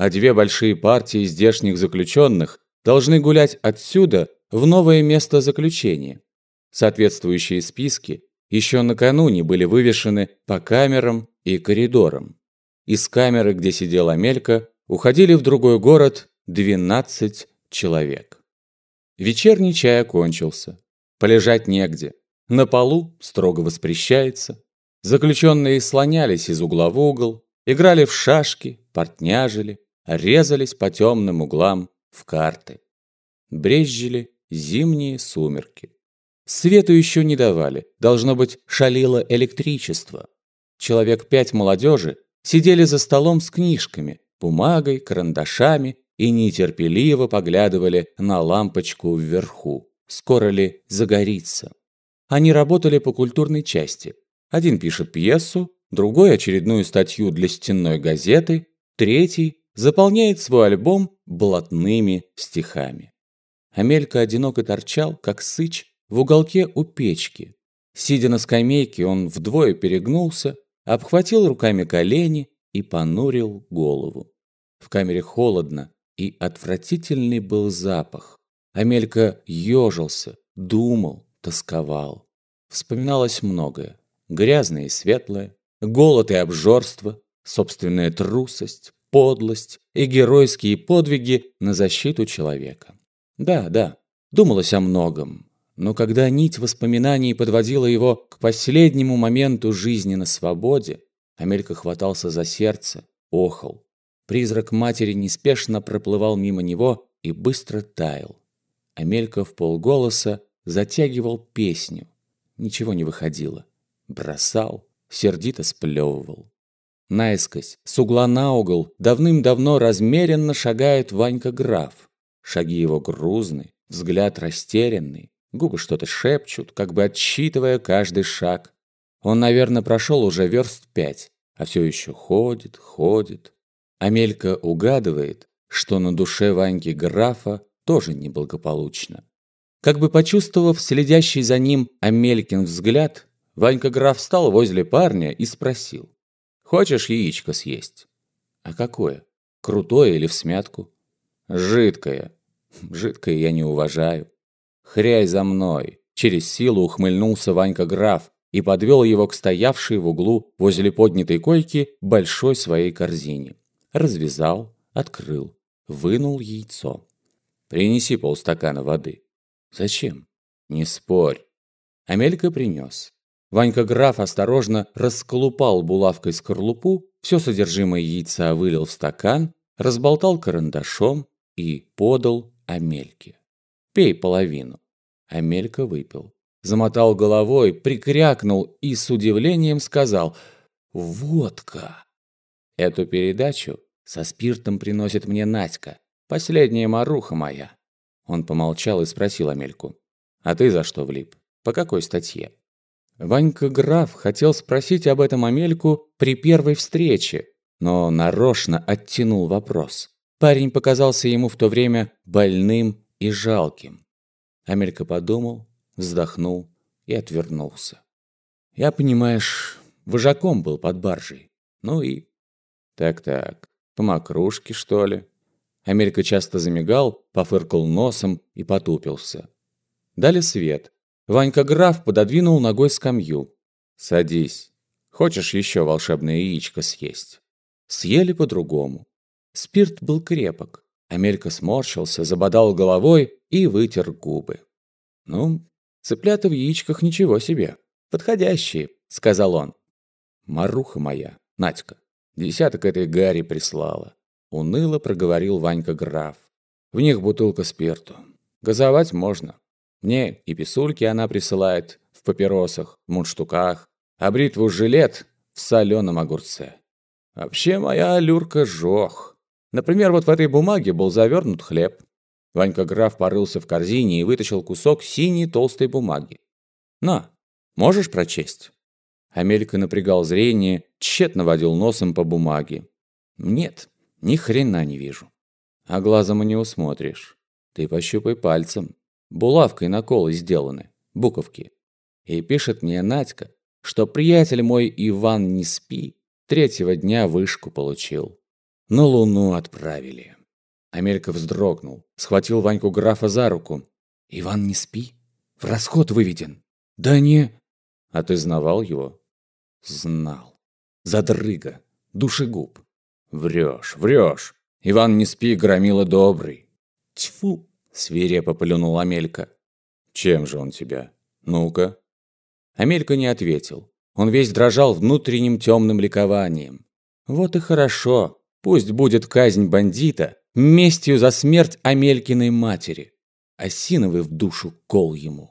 а две большие партии здешних заключенных должны гулять отсюда в новое место заключения. Соответствующие списки еще накануне были вывешены по камерам и коридорам. Из камеры, где сидела Амелька, уходили в другой город 12 человек. Вечерний чай окончился. Полежать негде. На полу строго воспрещается. Заключенные слонялись из угла в угол, играли в шашки, портняжили, резались по темным углам в карты. Брезжили зимние сумерки. Свету еще не давали, должно быть, шалило электричество. Человек пять молодежи сидели за столом с книжками, бумагой, карандашами и нетерпеливо поглядывали на лампочку вверху. Скоро ли загорится? Они работали по культурной части. Один пишет пьесу, другой очередную статью для стенной газеты, третий заполняет свой альбом блатными стихами. Амелька одиноко торчал, как сыч, в уголке у печки. Сидя на скамейке, он вдвое перегнулся, обхватил руками колени и понурил голову. В камере холодно, и отвратительный был запах. Амелька ежился, думал, тосковал. Вспоминалось многое. Грязное и светлое, голод и обжорство, собственная трусость, подлость и геройские подвиги на защиту человека. Да, да, думалось о многом, но когда нить воспоминаний подводила его к последнему моменту жизни на свободе, Амелька хватался за сердце, охал. Призрак матери неспешно проплывал мимо него и быстро таял. Амелька в полголоса затягивал песню. Ничего не выходило. Бросал, сердито сплевывал. Наискось, с угла на угол, давным-давно размеренно шагает Ванька Граф. Шаги его грузны, взгляд растерянный, Губы что-то шепчут, как бы отсчитывая каждый шаг. Он, наверное, прошел уже верст пять, а все еще ходит, ходит. Амелька угадывает, что на душе Ваньки графа тоже неблагополучно. Как бы почувствовав следящий за ним Амелькин взгляд, Ванька граф встал возле парня и спросил. «Хочешь яичко съесть?» «А какое? Крутое или в смятку?» «Жидкое. Жидкое я не уважаю. «Хряй за мной!» Через силу ухмыльнулся Ванька граф и подвел его к стоявшей в углу возле поднятой койки большой своей корзине. Развязал, открыл, вынул яйцо. «Принеси полстакана воды». «Зачем?» «Не спорь». Амелька принес. Ванька граф осторожно расколупал булавкой скорлупу, все содержимое яйца вылил в стакан, разболтал карандашом и подал Амельке. Пей половину». Амелька выпил. Замотал головой, прикрякнул и с удивлением сказал «Водка». Эту передачу со спиртом приносит мне Надька, последняя маруха моя. Он помолчал и спросил Амельку. «А ты за что влип? По какой статье?» Ванька Граф хотел спросить об этом Амельку при первой встрече, но нарочно оттянул вопрос. Парень показался ему в то время больным и жалким. Амелька подумал, вздохнул и отвернулся. Я, понимаешь, вожаком был под баржей. Ну и... Так-так, по макрушке, что ли? Амелька часто замигал, пофыркал носом и потупился. Дали свет. Ванька Граф пододвинул ногой скамью. «Садись. Хочешь еще волшебное яичко съесть?» Съели по-другому. Спирт был крепок. Амелька сморщился, забодал головой и вытер губы. «Ну, цыплята в яичках ничего себе. Подходящие», — сказал он. «Маруха моя, Надька, десяток этой Гарри прислала». Уныло проговорил Ванька граф. «В них бутылка спирту. Газовать можно. Мне и писульки она присылает в папиросах, в мундштуках, а бритву жилет в соленом огурце. Вообще моя алюрка жох. Например, вот в этой бумаге был завернут хлеб. Ванька граф порылся в корзине и вытащил кусок синей толстой бумаги. «На, можешь прочесть?» Амелька напрягал зрение, тщетно водил носом по бумаге. «Нет, ни хрена не вижу». «А глазом и не усмотришь. Ты пощупай пальцем. Булавкой наколы сделаны, буковки. И пишет мне Надька, что приятель мой Иван не спи, третьего дня вышку получил. на Луну отправили. Амелька вздрогнул, схватил Ваньку графа за руку. «Иван, не спи. В расход выведен». «Да не...» «А ты знавал его?» «Знал. Задрыга. Душегуб. Врешь, врешь. Иван, не спи, громила добрый». «Тьфу!» — свирепо плюнул Амелька. «Чем же он тебя? Ну-ка». Амелька не ответил. Он весь дрожал внутренним темным ликованием. «Вот и хорошо. Пусть будет казнь бандита местью за смерть Амелькиной матери. Осиновый в душу кол ему».